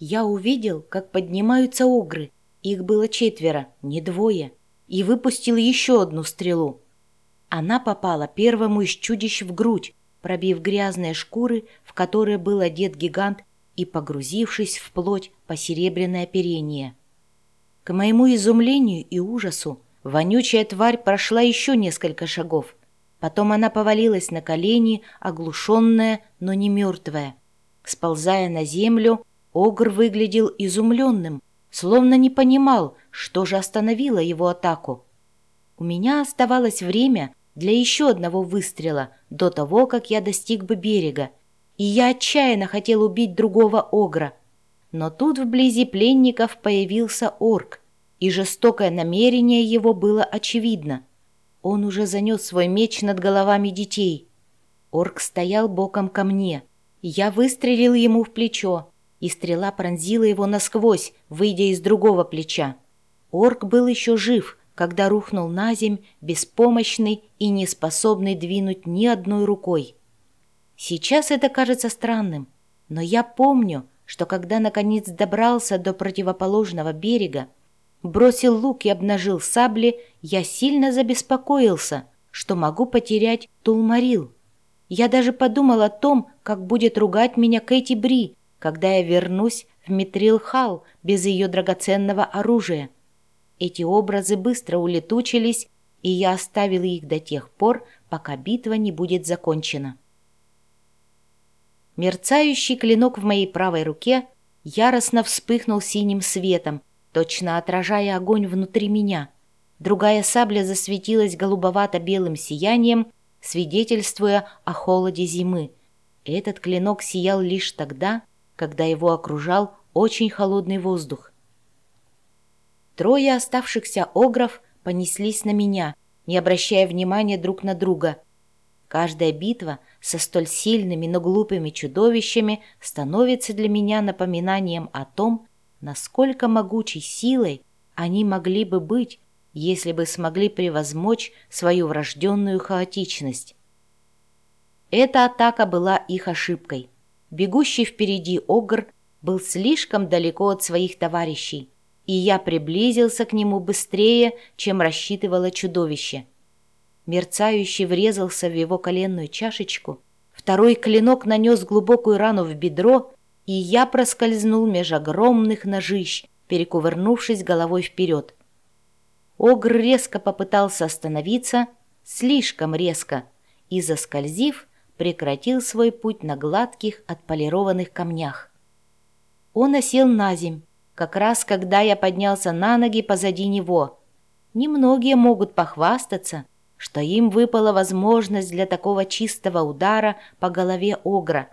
Я увидел, как поднимаются огры. Их было четверо, не двое. И выпустил еще одну стрелу. Она попала первому из чудищ в грудь, пробив грязные шкуры, в которые был одет гигант, и погрузившись в плоть по серебряное оперение. К моему изумлению и ужасу вонючая тварь прошла еще несколько шагов. Потом она повалилась на колени, оглушенная, но не мертвая. Сползая на землю, Огр выглядел изумленным, словно не понимал, что же остановило его атаку. У меня оставалось время для еще одного выстрела до того, как я достиг бы берега, и я отчаянно хотел убить другого Огра. Но тут вблизи пленников появился орк, и жестокое намерение его было очевидно. Он уже занес свой меч над головами детей. Орк стоял боком ко мне. Я выстрелил ему в плечо, и стрела пронзила его насквозь, выйдя из другого плеча. Орк был еще жив, когда рухнул на земь, беспомощный и неспособный двинуть ни одной рукой. Сейчас это кажется странным, но я помню, что когда наконец добрался до противоположного берега, бросил лук и обнажил сабли, я сильно забеспокоился, что могу потерять Тулмарил. Я даже подумал о том, как будет ругать меня Кэти Бри, когда я вернусь в Митрилхал без ее драгоценного оружия. Эти образы быстро улетучились, и я оставил их до тех пор, пока битва не будет закончена. Мерцающий клинок в моей правой руке яростно вспыхнул синим светом, точно отражая огонь внутри меня. Другая сабля засветилась голубовато-белым сиянием, свидетельствуя о холоде зимы. Этот клинок сиял лишь тогда, когда его окружал очень холодный воздух. Трое оставшихся огров понеслись на меня, не обращая внимания друг на друга. Каждая битва со столь сильными, но глупыми чудовищами становится для меня напоминанием о том, насколько могучей силой они могли бы быть, если бы смогли превозмочь свою врожденную хаотичность. Эта атака была их ошибкой. Бегущий впереди Огр был слишком далеко от своих товарищей, и я приблизился к нему быстрее, чем рассчитывало чудовище. Мерцающий врезался в его коленную чашечку, второй клинок нанес глубокую рану в бедро, и я проскользнул меж огромных ножищ, перекувырнувшись головой вперед. Огр резко попытался остановиться, слишком резко, и, заскользив, прекратил свой путь на гладких отполированных камнях. Он осел на земь, как раз когда я поднялся на ноги позади него. Немногие могут похвастаться, что им выпала возможность для такого чистого удара по голове Огра.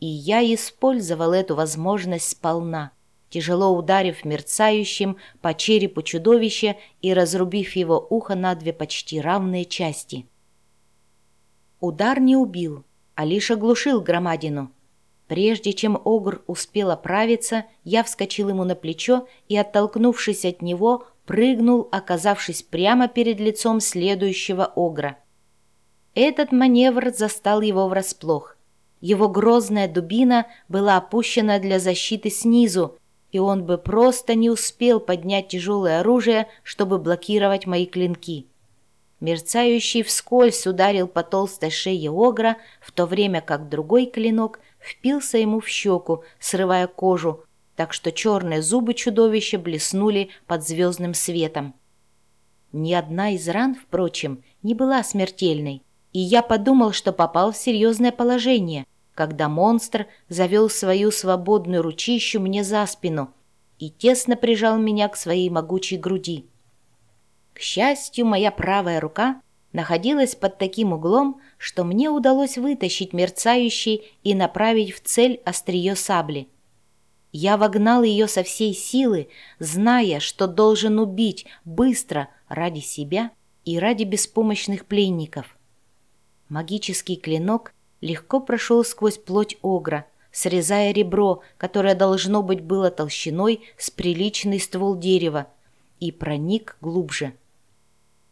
И я использовал эту возможность сполна, тяжело ударив мерцающим по черепу чудовища и разрубив его ухо на две почти равные части. Удар не убил, а лишь оглушил громадину. Прежде чем Огр успел оправиться, я вскочил ему на плечо и, оттолкнувшись от него, прыгнул, оказавшись прямо перед лицом следующего Огра. Этот маневр застал его врасплох. Его грозная дубина была опущена для защиты снизу, и он бы просто не успел поднять тяжелое оружие, чтобы блокировать мои клинки. Мерцающий вскользь ударил по толстой шее Огра, в то время как другой клинок впился ему в щеку, срывая кожу, так что черные зубы чудовища блеснули под звездным светом. Ни одна из ран, впрочем, не была смертельной, и я подумал, что попал в серьезное положение, когда монстр завел свою свободную ручищу мне за спину и тесно прижал меня к своей могучей груди. К счастью, моя правая рука находилась под таким углом, что мне удалось вытащить мерцающий и направить в цель острие сабли. Я вогнал ее со всей силы, зная, что должен убить быстро ради себя и ради беспомощных пленников. Магический клинок легко прошел сквозь плоть огра, срезая ребро, которое должно быть было толщиной с приличный ствол дерева, и проник глубже.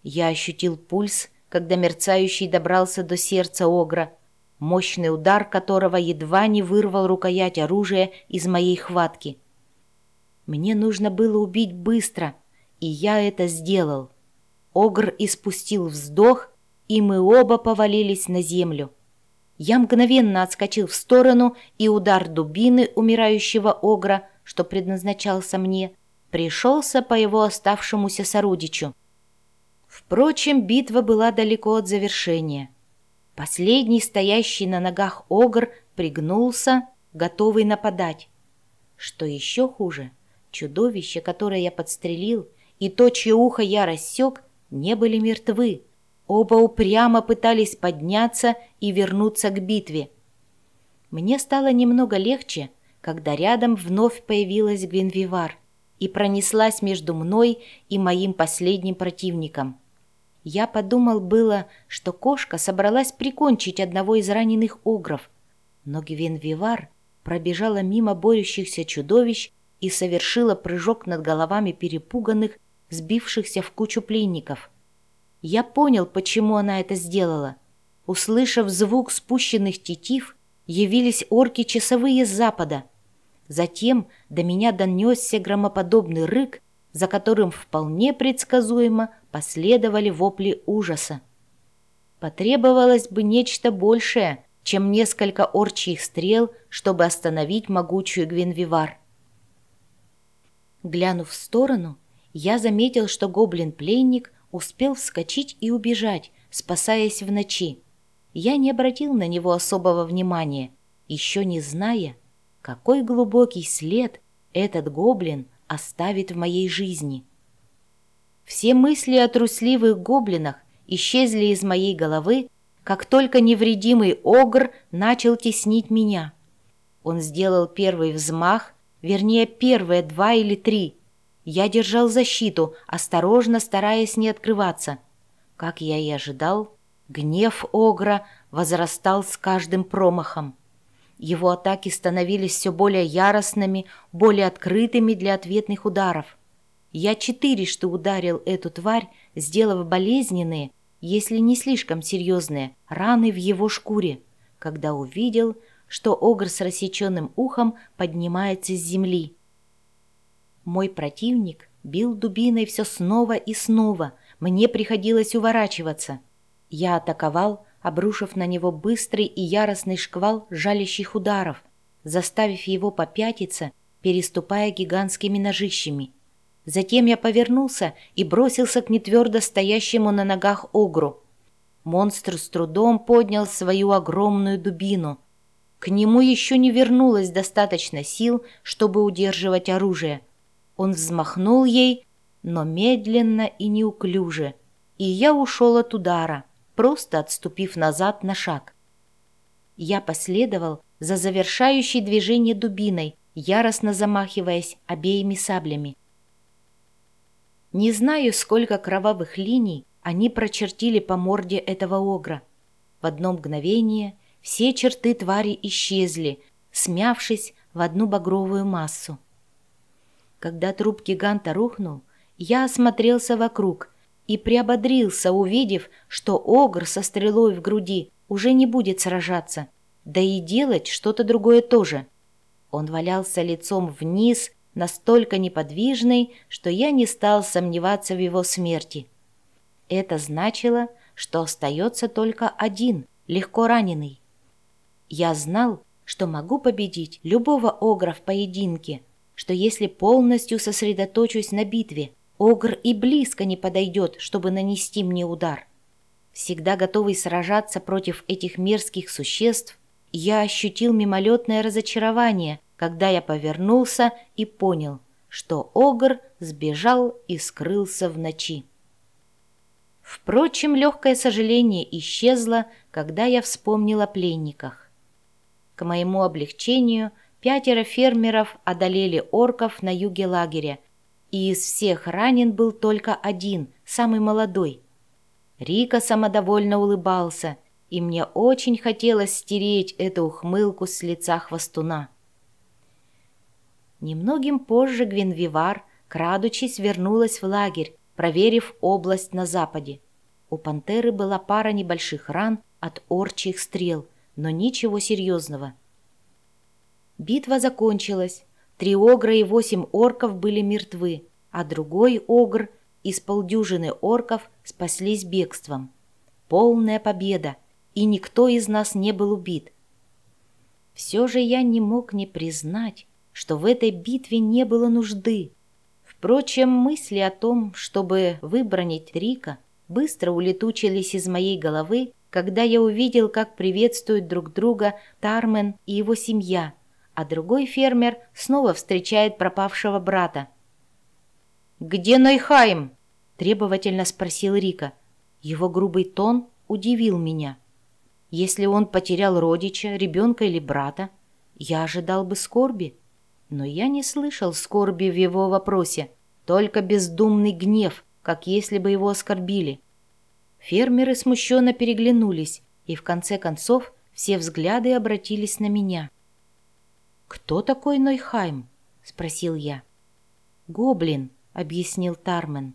Я ощутил пульс, когда мерцающий добрался до сердца Огра, мощный удар которого едва не вырвал рукоять оружия из моей хватки. Мне нужно было убить быстро, и я это сделал. Огр испустил вздох, и мы оба повалились на землю. Я мгновенно отскочил в сторону, и удар дубины умирающего огра, что предназначался мне, пришелся по его оставшемуся сородичу. Впрочем, битва была далеко от завершения. Последний, стоящий на ногах огр, пригнулся, готовый нападать. Что еще хуже, чудовище, которое я подстрелил, и то, чье ухо я рассек, не были мертвы. Оба упрямо пытались подняться и вернуться к битве. Мне стало немного легче, когда рядом вновь появилась Гвинвивар и пронеслась между мной и моим последним противником. Я подумал было, что кошка собралась прикончить одного из раненых огров, но Гвинвивар пробежала мимо борющихся чудовищ и совершила прыжок над головами перепуганных, сбившихся в кучу пленников. Я понял, почему она это сделала. Услышав звук спущенных тетив, явились орки-часовые с запада — Затем до меня донесся громоподобный рык, за которым вполне предсказуемо последовали вопли ужаса. Потребовалось бы нечто большее, чем несколько орчьих стрел, чтобы остановить могучую Гвинвивар. Глянув в сторону, я заметил, что гоблин-пленник успел вскочить и убежать, спасаясь в ночи. Я не обратил на него особого внимания, еще не зная, какой глубокий след этот гоблин оставит в моей жизни. Все мысли о трусливых гоблинах исчезли из моей головы, как только невредимый огр начал теснить меня. Он сделал первый взмах, вернее, первые два или три. Я держал защиту, осторожно стараясь не открываться. Как я и ожидал, гнев огра возрастал с каждым промахом. Его атаки становились все более яростными, более открытыми для ответных ударов. Я четырежды ударил эту тварь, сделав болезненные, если не слишком серьезные, раны в его шкуре, когда увидел, что огр с рассеченным ухом поднимается с земли. Мой противник бил дубиной все снова и снова, мне приходилось уворачиваться. Я атаковал, обрушив на него быстрый и яростный шквал жалящих ударов, заставив его попятиться, переступая гигантскими ножищами. Затем я повернулся и бросился к нетвердо стоящему на ногах огру. Монстр с трудом поднял свою огромную дубину. К нему еще не вернулось достаточно сил, чтобы удерживать оружие. Он взмахнул ей, но медленно и неуклюже, и я ушел от удара просто отступив назад на шаг. Я последовал за завершающей движение дубиной, яростно замахиваясь обеими саблями. Не знаю, сколько кровавых линий они прочертили по морде этого огра. В одно мгновение все черты твари исчезли, смявшись в одну багровую массу. Когда труп гиганта рухнул, я осмотрелся вокруг и приободрился, увидев, что Огр со стрелой в груди уже не будет сражаться, да и делать что-то другое тоже. Он валялся лицом вниз, настолько неподвижный, что я не стал сомневаться в его смерти. Это значило, что остается только один, легко раненый. Я знал, что могу победить любого Огра в поединке, что если полностью сосредоточусь на битве, Огр и близко не подойдет, чтобы нанести мне удар. Всегда готовый сражаться против этих мерзких существ, я ощутил мимолетное разочарование, когда я повернулся и понял, что Огр сбежал и скрылся в ночи. Впрочем, легкое сожаление исчезло, когда я вспомнил о пленниках. К моему облегчению пятеро фермеров одолели орков на юге лагеря и из всех ранен был только один, самый молодой. Рика самодовольно улыбался, и мне очень хотелось стереть эту ухмылку с лица хвостуна. Немногим позже Гвинвивар, крадучись, вернулась в лагерь, проверив область на западе. У пантеры была пара небольших ран от орчих стрел, но ничего серьезного. Битва закончилась, Три огра и восемь орков были мертвы, а другой огр из полдюжины орков спаслись бегством. Полная победа, и никто из нас не был убит. Все же я не мог не признать, что в этой битве не было нужды. Впрочем, мысли о том, чтобы выбронить Рика, быстро улетучились из моей головы, когда я увидел, как приветствуют друг друга Тармен и его семья, а другой фермер снова встречает пропавшего брата. «Где Нойхайм?» – требовательно спросил Рика. Его грубый тон удивил меня. Если он потерял родича, ребенка или брата, я ожидал бы скорби. Но я не слышал скорби в его вопросе, только бездумный гнев, как если бы его оскорбили. Фермеры смущенно переглянулись, и в конце концов все взгляды обратились на меня. «Кто такой Нойхайм?» — спросил я. «Гоблин», — объяснил Тармен.